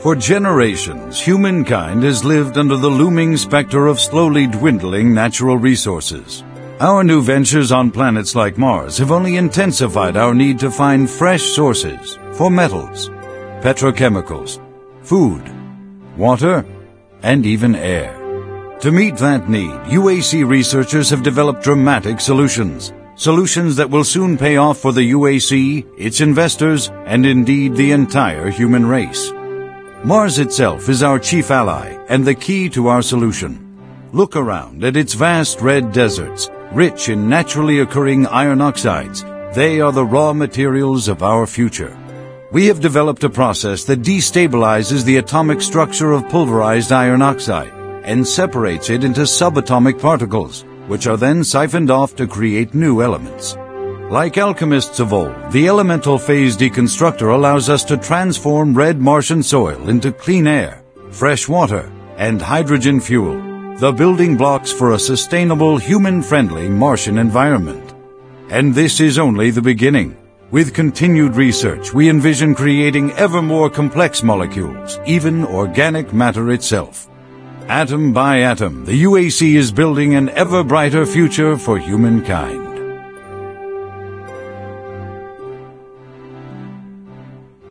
For generations, humankind has lived under the looming specter of slowly dwindling natural resources. Our new ventures on planets like Mars have only intensified our need to find fresh sources for metals, petrochemicals, food, water, and even air. To meet that need, UAC researchers have developed dramatic solutions. Solutions that will soon pay off for the UAC, its investors, and indeed the entire human race. Mars itself is our chief ally and the key to our solution. Look around at its vast red deserts, rich in naturally occurring iron oxides. They are the raw materials of our future. We have developed a process that destabilizes the atomic structure of pulverized iron oxide and separates it into subatomic particles, which are then siphoned off to create new elements. Like alchemists of old, the elemental phase deconstructor allows us to transform red Martian soil into clean air, fresh water, and hydrogen fuel, the building blocks for a sustainable, human-friendly Martian environment. And this is only the beginning. With continued research, we envision creating ever more complex molecules, even organic matter itself. Atom by atom, the UAC is building an ever brighter future for humankind.